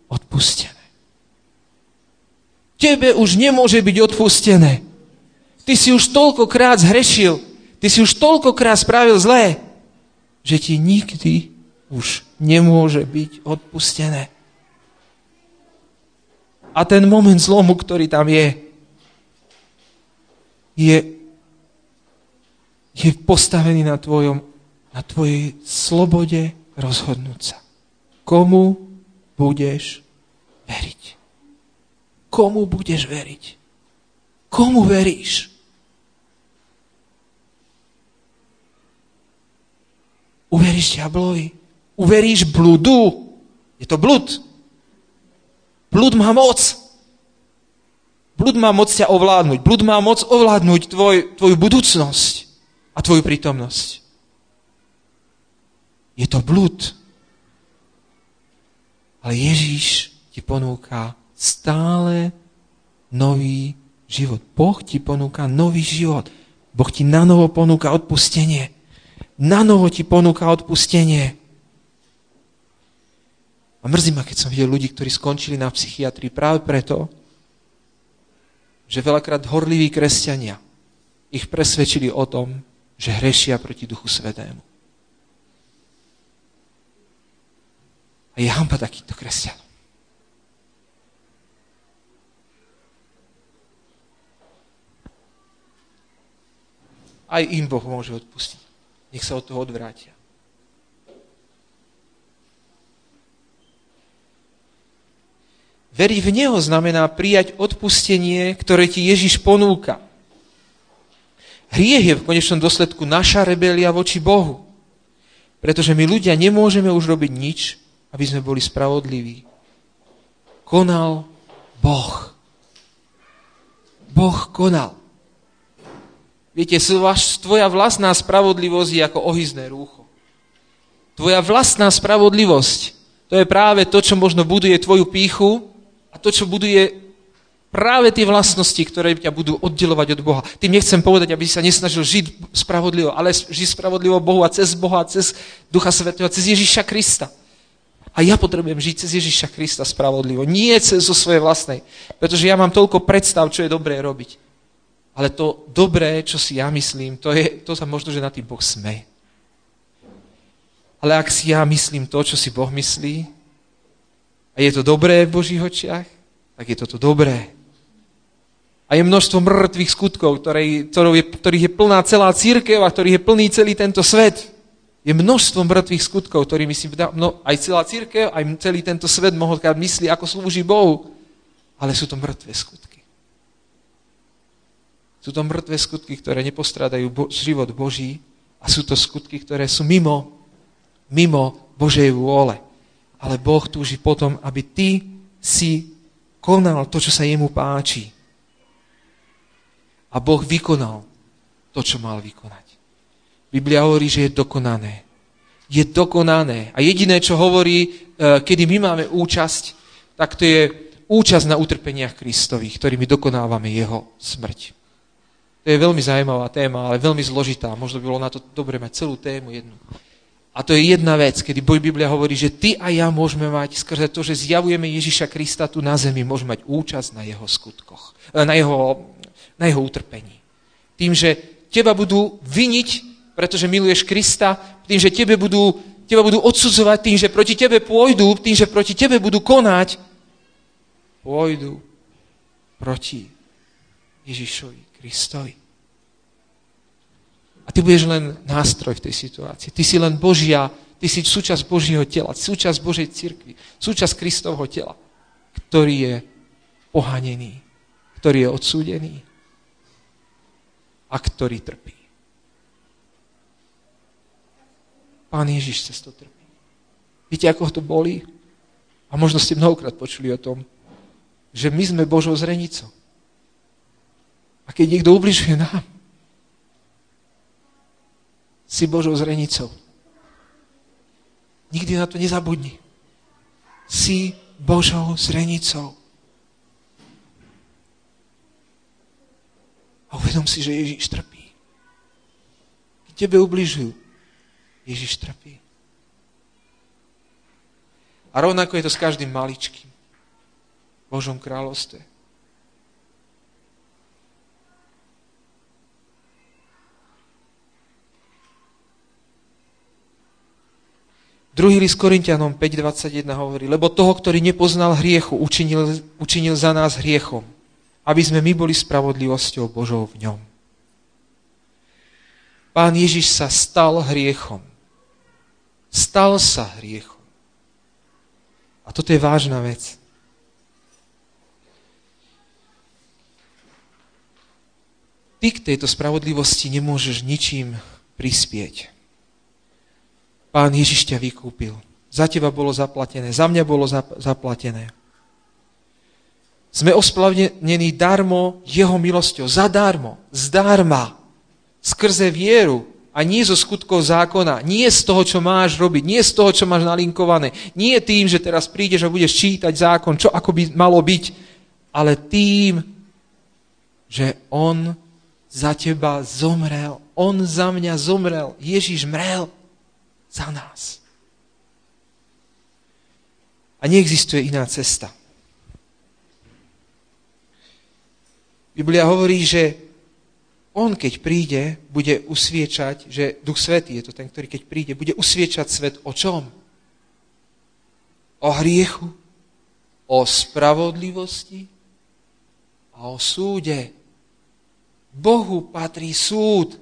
Speaker 1: odpustené. Tebe už nemôže byť odpustené. Ty si už toľkokrát zhrešil, ty si už toľkokrát spravil zlé, že ti nikdy už nemôže byť odpustené. A ten moment zlomu, ktorý tam je, je, je postavený na, tvojom, na tvojej slobode rozhodnúť sa. Komu budeš veriť? Komu budeš veriť? Komu veríš? Uveríš diablovi? Uveríš bludu? Je to blud. Blud má moc. Blud má moc ťa ovládnuť. Blud má moc ovládnuť tvoj, tvoju budúcnosť a tvoju prítomnosť. Je to blud. Ale Ježíš ti ponúka stále nový život. Boh ti ponúka nový život. Boh ti na novo ponúka odpustenie na novo ti ponúka odpustenie. A mrzí ma, keď som videl ľudí, ktorí skončili na psychiatrii práve preto, že veľakrát horliví kresťania ich presvedčili o tom, že hrešia proti Duchu Svetému. A je hamba takýchto kresťanov. Aj im Boh môže odpustiť. Nech sa od toho odvrátia. Veriť v Neho znamená prijať odpustenie, ktoré ti Ježiš ponúka. Hriech je v konečnom dôsledku naša rebelia voči Bohu. Pretože my ľudia nemôžeme už robiť nič, aby sme boli spravodliví. Konal Boh. Boh konal. Viete, tvoja vlastná spravodlivosť je ako ohyzné rúcho. Tvoja vlastná spravodlivosť, to je práve to, čo možno buduje tvoju píchu a to, čo buduje práve tie vlastnosti, ktoré ťa budú oddelovať od Boha. Tým nechcem povedať, aby si sa nesnažil žiť spravodlivo, ale žiť spravodlivo Bohu a cez Boha, cez Ducha Svetého, cez Ježíša Krista. A ja potrebujem žiť cez Ježíša Krista spravodlivo. Nie cez zo svojej vlastnej. Pretože ja mám toľko predstav, čo je dobré robiť. Ale to dobré, čo si ja myslím, to, je, to sa možno, že na tým Boh sme. Ale ak si ja myslím to, čo si Boh myslí, a je to dobré v Božích očiach, tak je toto dobré. A je množstvo mŕtvych skutkov, ktorý, je, ktorých je plná celá církev a ktorých je plný celý tento svet. Je množstvo mŕtvych skutkov, ktorými si aj celá církev, aj celý tento svet mohol myslí, ako slúži Bohu. Ale sú to mŕtve skutky. Sú to mŕtve skutky, ktoré nepostrádajú bo- život Boží a sú to skutky, ktoré sú mimo, mimo Božej vôle. Ale Boh túži potom, aby ty si konal to, čo sa jemu páči a Boh vykonal to, čo mal vykonať. Biblia hovorí, že je dokonané. Je dokonané. A jediné, čo hovorí, e, kedy my máme účasť, tak to je účasť na utrpeniach Kristových, ktorými dokonávame jeho smrť. To je veľmi zaujímavá téma, ale veľmi zložitá. Možno by bolo na to dobre mať celú tému jednu. A to je jedna vec, kedy Biblia hovorí, že ty a ja môžeme mať, skrze to, že zjavujeme Ježiša Krista tu na zemi, môžeme mať účasť na jeho skutkoch, e, na jeho na jeho utrpení. Tým, že teba budú viniť, pretože miluješ Krista, tým, že tebe budú, teba budú odsudzovať, tým, že proti tebe pôjdu, tým, že proti tebe budú konať, pôjdu proti Ježišovi Kristovi. A ty budeš len nástroj v tej situácii. Ty si len Božia, ty si súčasť Božieho tela, súčasť Božej cirkvi, súčasť Kristovho tela, ktorý je pohanený, ktorý je odsúdený, a ktorý trpí. Pán Ježiš cez to trpí. Viete, ako to boli? A možno ste mnohokrát počuli o tom, že my sme Božou zrenicou. A keď niekto ubližuje nám, si Božou zrenicou. Nikdy na to nezabudni. Si Božou zrenicou. A uvedom si, že Ježiš trpí. Keď tebe ubližujú, Ježiš trpí. A rovnako je to s každým maličkým. Božom kráľovstve. Druhý list Korintianom 5.21 hovorí, lebo toho, ktorý nepoznal hriechu, učinil, učinil za nás hriechom, aby sme my boli spravodlivosťou Božou v ňom. Pán Ježiš sa stal hriechom. Stal sa hriechom. A toto je vážna vec. Ty k tejto spravodlivosti nemôžeš ničím prispieť. Pán Ježiš ťa vykúpil. Za teba bolo zaplatené, za mňa bolo zaplatené. Sme ospravnení darmo jeho milosťou, zadarmo, zdarma, skrze vieru. A nie zo skutkov zákona, nie z toho, čo máš robiť, nie z toho, čo máš nalinkované, nie tým, že teraz prídeš a budeš čítať zákon, čo ako by malo byť, ale tým, že on za teba zomrel, on za mňa zomrel, Ježiš mrel za nás. A neexistuje iná cesta. Biblia hovorí, že on, keď príde, bude usviečať, že Duch Svetý je to ten, ktorý keď príde, bude usviečať svet o čom? O hriechu, o spravodlivosti a o súde. Bohu patrí súd.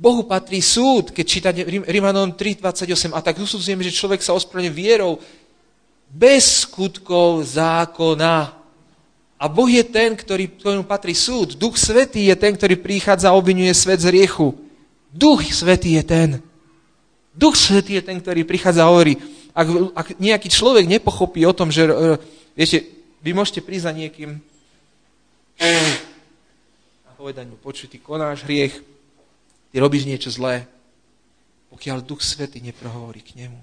Speaker 1: Bohu patrí súd, keď čítate Rimanom 3.28. A tak usudzujeme, že človek sa ospravedlňuje vierou bez skutkov zákona. A Boh je ten, ktorý, ktorému patrí súd. Duch Svetý je ten, ktorý prichádza a obvinuje svet z riechu. Duch Svetý je ten. Duch Svetý je ten, ktorý prichádza a hovorí, ak, ak nejaký človek nepochopí o tom, že, e, viete, vy môžete prísť za niekým, A povedať mu, počuj, ty konáš hriech, ty robíš niečo zlé, pokiaľ Duch Svety neprohovorí k nemu.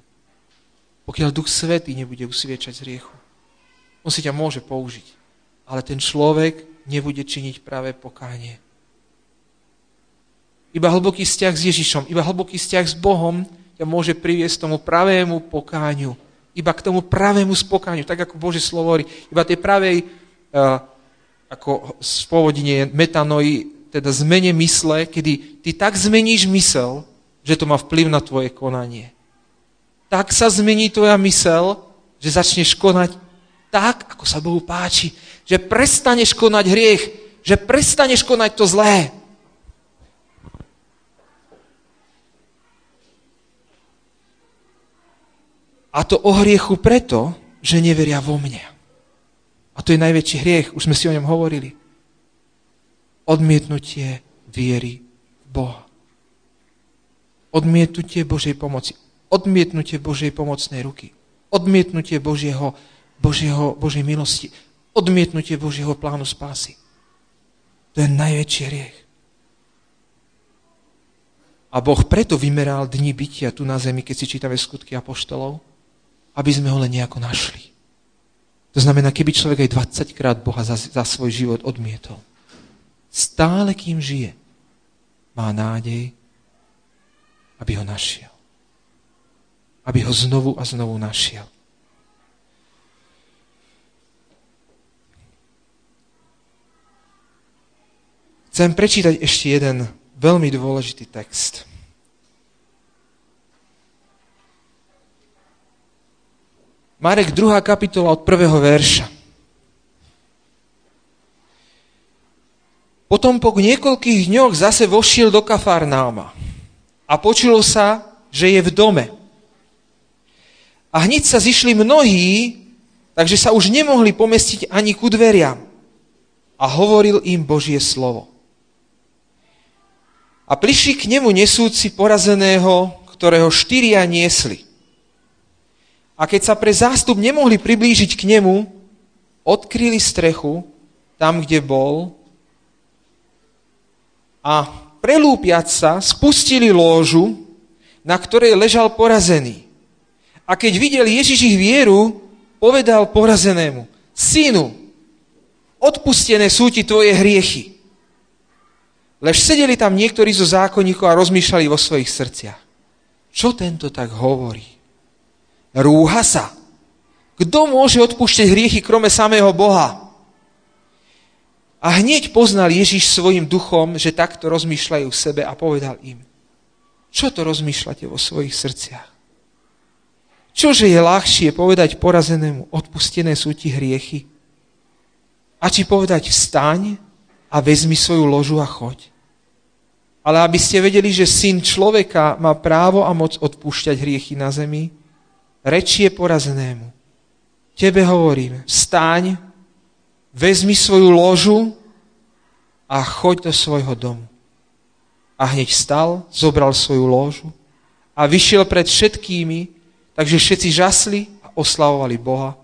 Speaker 1: Pokiaľ Duch Svety nebude usviečať z hriechu. On si ťa môže použiť, ale ten človek nebude činiť práve pokánie. Iba hlboký vzťah s Ježišom, iba hlboký vzťah s Bohom ťa môže priviesť tomu pravému pokáňu. Iba k tomu pravému spokáňu, tak ako Bože slovo hovorí. Iba tej pravej, uh, ako spôvodine metanoji, teda zmene mysle, kedy ty tak zmeníš mysel, že to má vplyv na tvoje konanie. Tak sa zmení tvoja mysel, že začneš konať tak, ako sa Bohu páči. Že prestaneš konať hriech, že prestaneš konať to zlé. A to o hriechu preto, že neveria vo mne. A to je najväčší hriech, už sme si o ňom hovorili. Odmietnutie viery v Boha. Odmietnutie Božej pomoci. Odmietnutie Božej pomocnej ruky. Odmietnutie Božieho, Božieho, Božej milosti. Odmietnutie Božieho plánu spásy. To je najväčší hriech. A Boh preto vymeral dni bytia tu na zemi, keď si čítame skutky apoštolov, aby sme ho len nejako našli. To znamená, keby človek aj 20 krát Boha za, za svoj život odmietol, stále kým žije, má nádej, aby ho našiel. Aby ho znovu a znovu našiel. Chcem prečítať ešte jeden veľmi dôležitý text. Marek 2. kapitola od prvého verša. Potom po niekoľkých dňoch zase vošiel do Kafarnáma a počulo sa, že je v dome. A hneď sa zišli mnohí, takže sa už nemohli pomestiť ani ku dveriam. A hovoril im Božie slovo. A prišli k nemu nesúci porazeného, ktorého štyria niesli. A keď sa pre zástup nemohli priblížiť k nemu, odkryli strechu tam, kde bol a prelúpiať sa spustili lóžu, na ktorej ležal porazený. A keď videl Ježiš ich vieru, povedal porazenému, synu, odpustené sú ti tvoje hriechy. Lež sedeli tam niektorí zo zákonníkov a rozmýšľali vo svojich srdciach. Čo tento tak hovorí? Rúha sa. Kto môže odpúšťať hriechy krome samého Boha? A hneď poznal Ježiš svojim duchom, že takto rozmýšľajú v sebe a povedal im, čo to rozmýšľate vo svojich srdciach? Čože je ľahšie povedať porazenému, odpustené sú ti hriechy? A či povedať vstaň a vezmi svoju ložu a choď? Ale aby ste vedeli, že syn človeka má právo a moc odpúšťať hriechy na zemi, rečie porazenému. Tebe hovorím, stáň, vezmi svoju ložu a choď do svojho domu. A hneď stal, zobral svoju ložu a vyšiel pred všetkými, takže všetci žasli a oslavovali Boha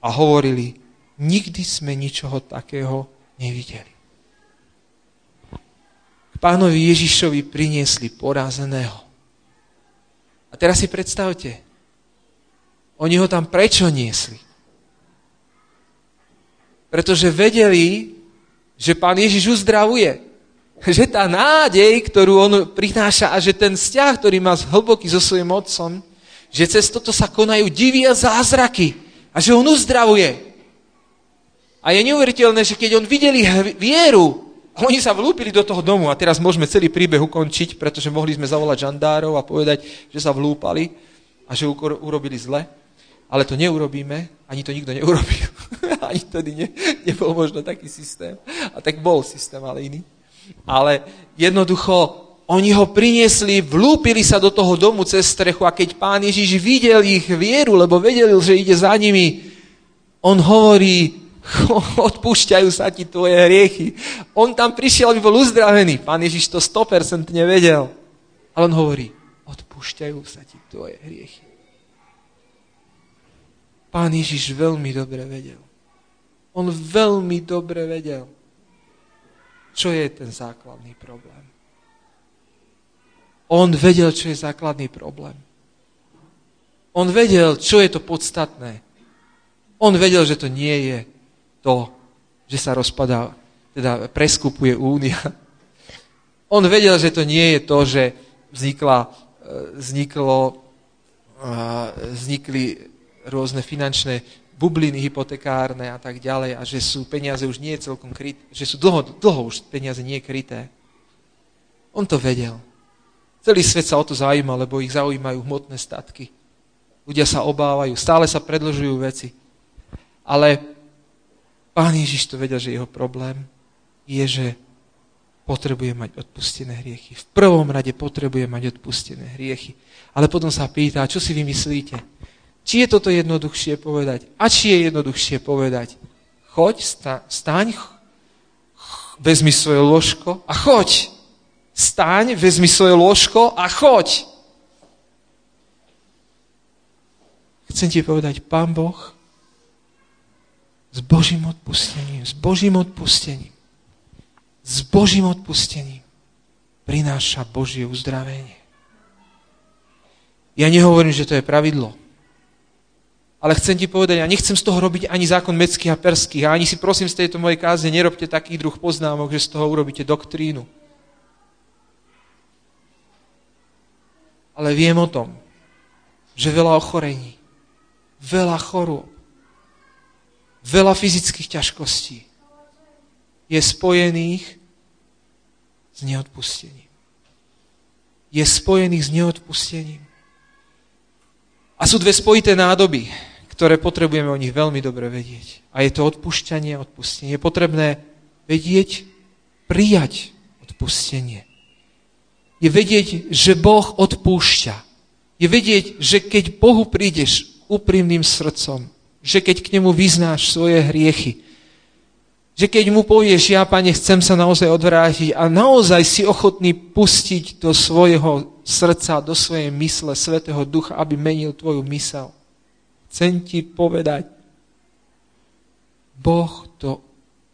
Speaker 1: a hovorili, nikdy sme ničoho takého nevideli. K pánovi Ježišovi priniesli porazeného. A teraz si predstavte, oni ho tam prečo niesli? Pretože vedeli, že pán Ježiš uzdravuje. <laughs> Že tá nádej, ktorú on prináša a že ten vzťah, ktorý má hlboký so svojím otcom, že cez toto sa konajú divy a zázraky a že on uzdravuje. A je neuveriteľné, že keď on videli vieru, oni sa vlúpili do toho domu a teraz môžeme celý príbeh ukončiť, pretože mohli sme zavolať žandárov a povedať, že sa vlúpali a že urobili zle ale to neurobíme, ani to nikto neurobil. <laughs> ani tedy ne, nebol možno taký systém. A tak bol systém, ale iný. Ale jednoducho, oni ho priniesli, vlúpili sa do toho domu cez strechu a keď pán Ježiš videl ich vieru, lebo vedel, že ide za nimi, on hovorí, <laughs> odpúšťajú sa ti tvoje hriechy. On tam prišiel, aby bol uzdravený. Pán Ježiš to 100% nevedel. Ale on hovorí, odpúšťajú sa ti tvoje hriechy. Pán Ježiš veľmi dobre vedel. On veľmi dobre vedel, čo je ten základný problém. On vedel, čo je základný problém. On vedel, čo je to podstatné. On vedel, že to nie je to, že sa rozpadá, teda preskupuje únia. <laughs> On vedel, že to nie je to, že vznikla, e, vzniklo, vznikli rôzne finančné bubliny hypotekárne a tak ďalej a že sú peniaze už nie celkom kryté, že sú dlho, dlho už peniaze nie kryté. On to vedel. Celý svet sa o to zaujíma, lebo ich zaujímajú hmotné statky. Ľudia sa obávajú, stále sa predlžujú veci. Ale pán Ježiš to vedel, že jeho problém je, že potrebuje mať odpustené hriechy. V prvom rade potrebuje mať odpustené hriechy. Ale potom sa pýta, čo si vy myslíte? Či je toto jednoduchšie povedať? A či je jednoduchšie povedať? Choď, staň, vezmi svoje ložko a choď. Staň, vezmi svoje ložko a choď. Chcem ti povedať, Pán Boh s Božím odpustením, s Božím odpustením, s Božím odpustením prináša Božie uzdravenie. Ja nehovorím, že to je pravidlo. Ale chcem ti povedať, ja nechcem z toho robiť ani zákon meckých a perských. A ani si prosím z tejto mojej kázne nerobte taký druh poznámok, že z toho urobíte doktrínu. Ale viem o tom, že veľa ochorení, veľa chorôb, veľa fyzických ťažkostí je spojených s neodpustením. Je spojených s neodpustením. A sú dve spojité nádoby, ktoré potrebujeme o nich veľmi dobre vedieť. A je to odpúšťanie a odpustenie. Je potrebné vedieť, prijať odpustenie. Je vedieť, že Boh odpúšťa. Je vedieť, že keď Bohu prídeš úprimným srdcom, že keď k nemu vyznáš svoje hriechy, že keď mu povieš, ja, pane, chcem sa naozaj odvrátiť a naozaj si ochotný pustiť do svojho srdca, do svojej mysle Svetého Ducha, aby menil tvoju mysel. Chcem ti povedať, Boh to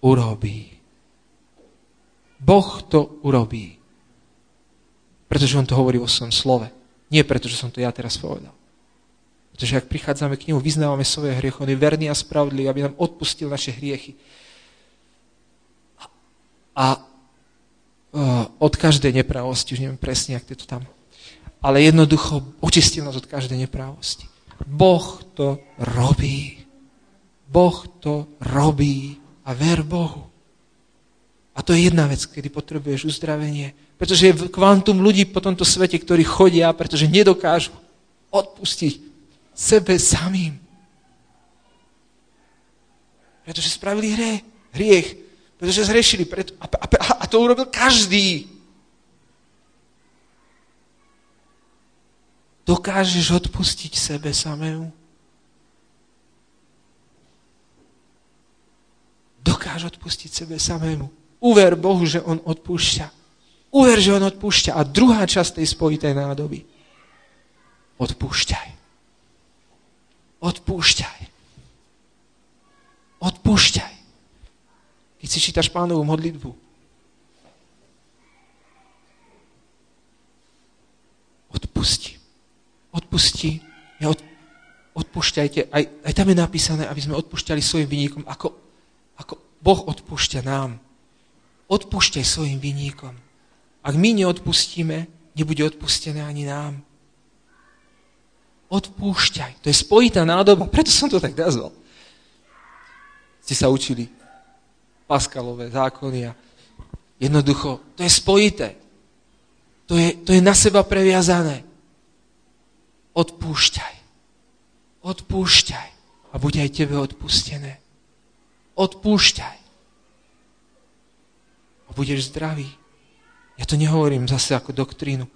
Speaker 1: urobí. Boh to urobí. Pretože on to hovorí o svojom slove. Nie preto, že som to ja teraz povedal. Pretože ak prichádzame k nemu, vyznávame svoje hriechy, on je verný a spravodlivý, aby nám odpustil naše hriechy a uh, od každej nepravosti, už neviem presne, ak je to tam, ale jednoducho očistil nás od každej neprávosti. Boh to robí. Boh to robí a ver Bohu. A to je jedna vec, kedy potrebuješ uzdravenie. Pretože je kvantum ľudí po tomto svete, ktorí chodia, pretože nedokážu odpustiť sebe samým. Pretože spravili hre, hriech pretože zhrešili. A, a, to urobil každý. Dokážeš odpustiť sebe samému? Dokáž odpustiť sebe samému. Uver Bohu, že On odpúšťa. Uver, že On odpúšťa. A druhá časť tej spojitej nádoby. Odpúšťaj. Odpúšťaj. Odpúšťaj keď si čítaš pánovú modlitbu. Odpusti. Odpusti. Ja od, odpúšťajte. Aj, aj tam je napísané, aby sme odpúšťali svojim vyníkom, ako, ako Boh odpúšťa nám. Odpúšťaj svojim vyníkom. Ak my neodpustíme, nebude odpustené ani nám. Odpúšťaj. To je spojitá nádoba, preto som to tak nazval. Ste sa učili Paskalové zákony a jednoducho, to je spojité. To je, to je na seba previazané. Odpúšťaj. Odpúšťaj. A bude aj tebe odpustené. Odpúšťaj. A budeš zdravý. Ja to nehovorím zase ako doktrínu,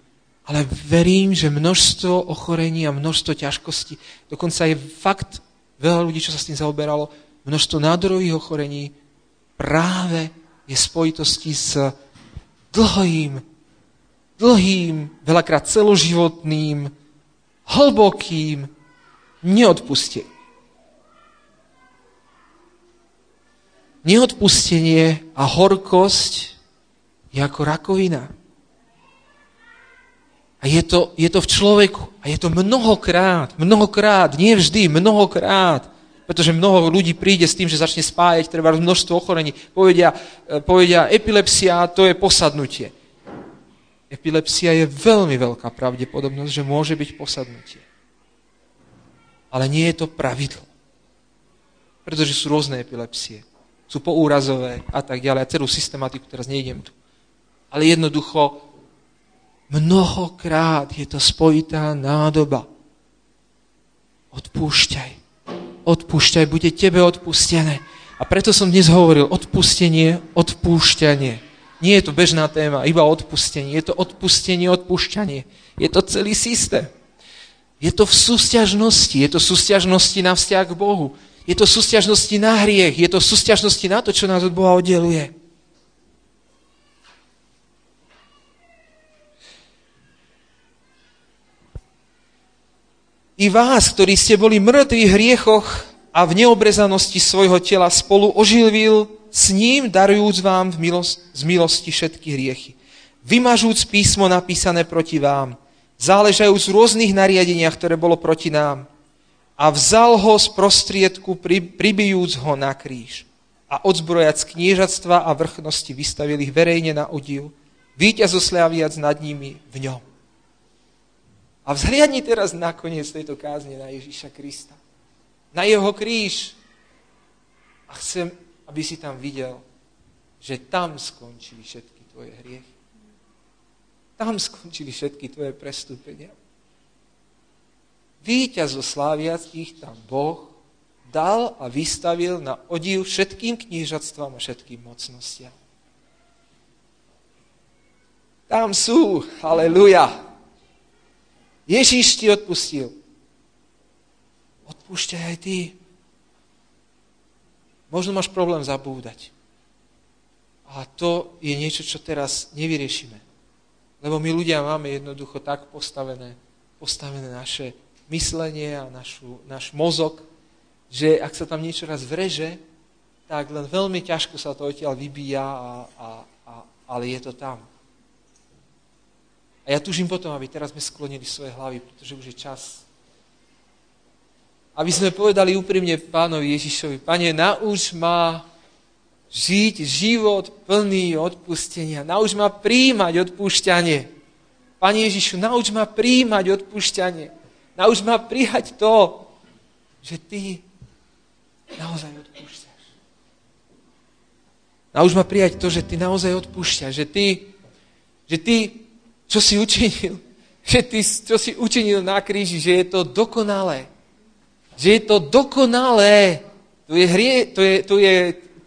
Speaker 1: ale verím, že množstvo ochorení a množstvo ťažkostí, dokonca je fakt veľa ľudí, čo sa s tým zaoberalo, množstvo nádorových ochorení, práve je spojitosti s dlhým, dlhým, veľakrát celoživotným, hlbokým neodpustením. Neodpustenie a horkosť je ako rakovina. A je to, je to v človeku. A je to mnohokrát, mnohokrát, nie vždy, mnohokrát. Pretože mnoho ľudí príde s tým, že začne spájať, treba množstvo ochorení. Povedia, e, povedia, epilepsia, to je posadnutie. Epilepsia je veľmi veľká pravdepodobnosť, že môže byť posadnutie. Ale nie je to pravidlo. Pretože sú rôzne epilepsie. Sú poúrazové a tak ďalej. A celú systematiku teraz nejdem tu. Ale jednoducho Mnohokrát je to spojitá nádoba. Odpúšťaj. Odpúšťaj, bude tebe odpustené. A preto som dnes hovoril odpustenie, odpúšťanie. Nie je to bežná téma, iba odpustenie. Je to odpustenie, odpúšťanie. Je to celý systém. Je to v sústiažnosti. Je to sústiažnosti na vzťah k Bohu. Je to sústiažnosti na hriech. Je to sústiažnosti na to, čo nás od Boha oddeluje. I vás, ktorí ste boli mŕtvi v hriechoch a v neobrezanosti svojho tela spolu oživil s ním, darujúc vám v milost, z milosti všetky hriechy. Vymažúc písmo napísané proti vám, záležajúc v rôznych nariadeniach, ktoré bolo proti nám, a vzal ho z prostriedku, pri, pribijúc ho na kríž. A odzbrojac kniežatstva a vrchnosti vystavili ich verejne na odiv, víťazosláviac nad nimi v ňom. A vzhliadni teraz na koniec tejto kázne na Ježíša Krista. Na jeho kríž. A chcem, aby si tam videl, že tam skončili všetky tvoje hriechy. Tam skončili všetky tvoje prestúpenia. Výťazo sláviac ich tam Boh dal a vystavil na odiv všetkým knížatstvám a všetkým mocnostiam. Tam sú, aleluja. Ježíš ti odpustil. Odpúšťaj aj ty. Možno máš problém zabúdať. A to je niečo, čo teraz nevyriešime. Lebo my ľudia máme jednoducho tak postavené, postavené naše myslenie a našu, náš mozog, že ak sa tam niečo raz vreže, tak len veľmi ťažko sa to odtiaľ vybíja, a, a, a, ale je to tam. A ja tužím potom, aby teraz sme sklonili svoje hlavy, pretože už je čas. Aby sme povedali úprimne pánovi Ježišovi, Pane, nauč ma žiť život plný odpustenia. Nauč ma príjmať odpúšťanie. Pane Ježišu, nauč ma príjmať odpúšťanie. Nauč ma prijať to, že Ty naozaj odpúšťaš. Nauč ma prijať to, že Ty naozaj odpúšťaš, že Ty, že ty čo si učinil. <laughs> Že ty, čo si učinil na kríži, že je to dokonalé. Že je to dokonalé. je, hrie, to je,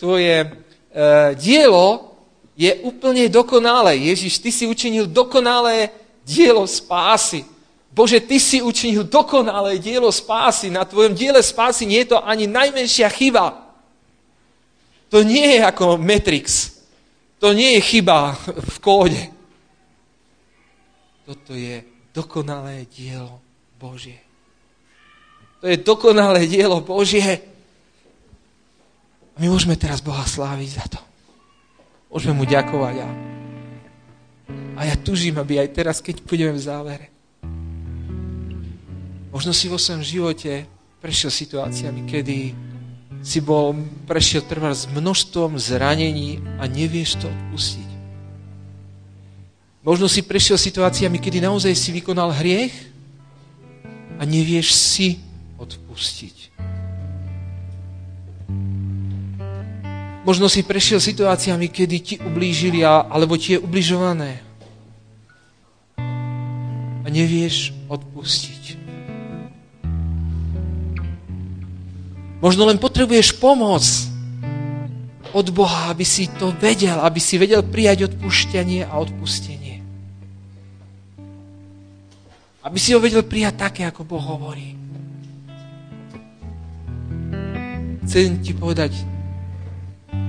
Speaker 1: to je uh, dielo je úplne dokonalé. Ježiš, ty si učinil dokonalé dielo spásy. Bože, ty si učinil dokonalé dielo spásy. Na tvojom diele spásy nie je to ani najmenšia chyba. To nie je ako Matrix. To nie je chyba v kóde. Toto je dokonalé dielo Božie. To je dokonalé dielo Božie. A my môžeme teraz Boha sláviť za to. Môžeme mu ďakovať. A, a ja tužím, aby aj teraz, keď budeme v závere, možno si vo svojom živote prešiel situáciami, kedy si bol, prešiel trvať s množstvom zranení a nevieš to odpustiť. Možno si prešiel situáciami, kedy naozaj si vykonal hriech a nevieš si odpustiť. Možno si prešiel situáciami, kedy ti ublížili alebo ti je ubližované a nevieš odpustiť. Možno len potrebuješ pomoc od Boha, aby si to vedel, aby si vedel prijať odpušťanie a odpustenie. Aby si ho vedel prijať také, ako Boh hovorí. Chcem ti povedať,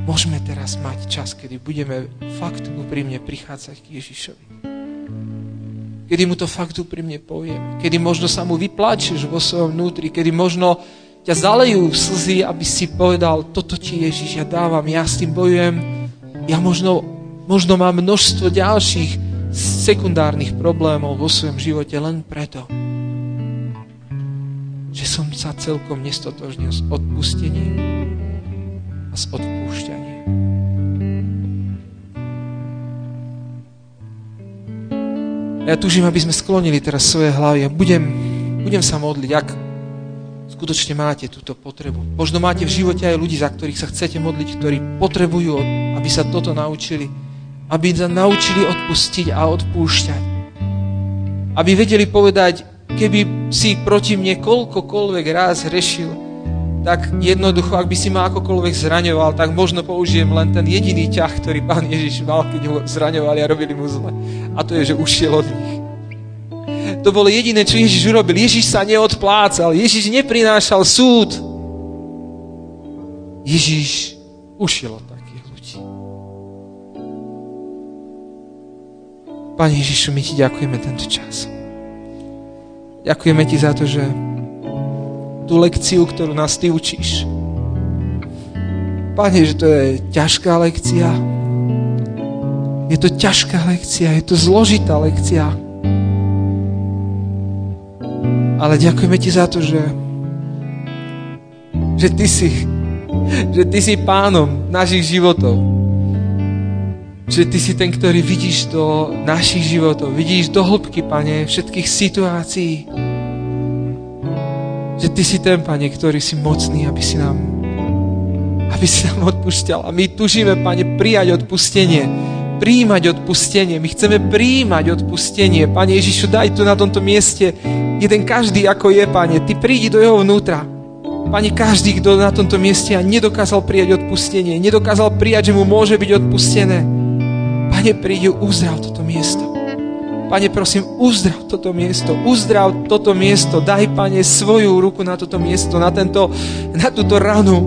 Speaker 1: môžeme teraz mať čas, kedy budeme fakt úprimne prichádzať k Ježišovi. Kedy mu to fakt úprimne poviem. Kedy možno sa mu vyplačeš vo svojom vnútri. Kedy možno ťa zalejú slzy, aby si povedal, toto ti Ježiš ja dávam, ja s tým bojujem. Ja možno Možno má množstvo ďalších sekundárnych problémov vo svojom živote len preto, že som sa celkom nestotožnil s odpustením a s odpúšťaním. Ja túžim, aby sme sklonili teraz svoje hlavy a budem, budem sa modliť, ak skutočne máte túto potrebu. Možno máte v živote aj ľudí, za ktorých sa chcete modliť, ktorí potrebujú, aby sa toto naučili aby sa naučili odpustiť a odpúšťať. Aby vedeli povedať, keby si proti mne koľkokoľvek raz hrešil, tak jednoducho, ak by si ma akokoľvek zraňoval, tak možno použijem len ten jediný ťah, ktorý pán Ježiš mal, keď ho zraňovali a robili mu zle. A to je, že ušiel od nich. To bolo jediné, čo Ježiš urobil. Ježiš sa neodplácal. Ježiš neprinášal súd. Ježiš ušiel od Pane Ježišu, my Ti ďakujeme tento čas. Ďakujeme Ti za to, že tú lekciu, ktorú nás Ty učíš, Pane, že to je ťažká lekcia. Je to ťažká lekcia, je to zložitá lekcia. Ale ďakujeme Ti za to, že, že Ty si že Ty si pánom našich životov že Ty si ten, ktorý vidíš do našich životov, vidíš do hĺbky, Pane, všetkých situácií. Že Ty si ten, Pane, ktorý si mocný, aby si nám aby si nám odpúšťal. A my tužíme, Pane, prijať odpustenie. Príjmať odpustenie. My chceme príjmať odpustenie. Pane Ježišu, daj tu na tomto mieste jeden každý, ako je, Pane. Ty prídi do jeho vnútra. Pane, každý, kto na tomto mieste nedokázal prijať odpustenie, nedokázal prijať, že mu môže byť odpustené, Pane, prídi, uzdrav toto miesto. Pane, prosím, uzdrav toto miesto, uzdrav toto miesto, daj, Pane, svoju ruku na toto miesto, na, tento, na túto ranu.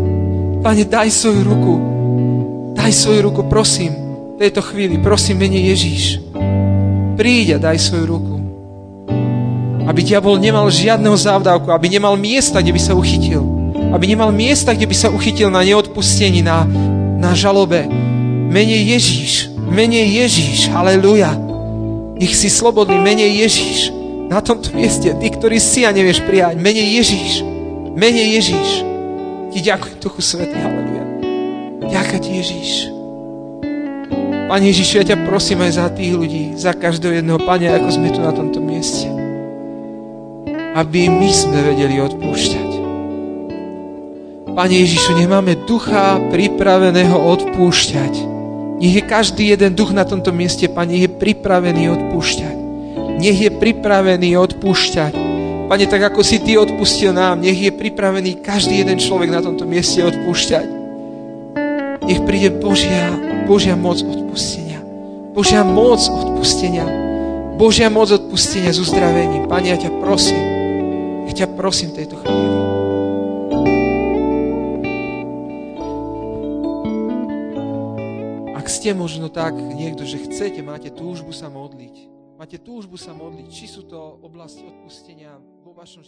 Speaker 1: Pane, daj svoju ruku, daj svoju ruku, prosím, v tejto chvíli, prosím, mene Ježíš. Príď a daj svoju ruku. Aby diabol nemal žiadneho závdavku, aby nemal miesta, kde by sa uchytil. Aby nemal miesta, kde by sa uchytil na neodpustení, na, na žalobe. Mene Ježíš, Menej Ježíš, haleluja. Nech si slobodný, menej Ježíš. Na tomto mieste, ty, ktorý si a nevieš prijať, menej Ježíš. Menej Ježíš. Ti ďakujem, Duchu Svetý, haleluja. Ďakujem ti, Ježíš. Pane Ježišu, ja ťa prosím aj za tých ľudí, za každého jedného, Pane, ako sme tu na tomto mieste. Aby my sme vedeli odpúšťať. Pane Ježišu, nech máme ducha pripraveného odpúšťať nech je každý jeden duch na tomto mieste, Pane, je pripravený odpúšťať. Nech je pripravený odpúšťať. Pane, tak ako si Ty odpustil nám, nech je pripravený každý jeden človek na tomto mieste odpúšťať. Nech príde Božia, Božia moc odpustenia. Božia moc odpustenia. Božia moc odpustenia z uzdravením. Pane, ja ťa prosím. Ja ťa prosím tejto chvíli. Ste možno tak niekto, že chcete, máte túžbu sa modliť. Máte túžbu sa modliť, či sú to oblasti odpustenia vo vašom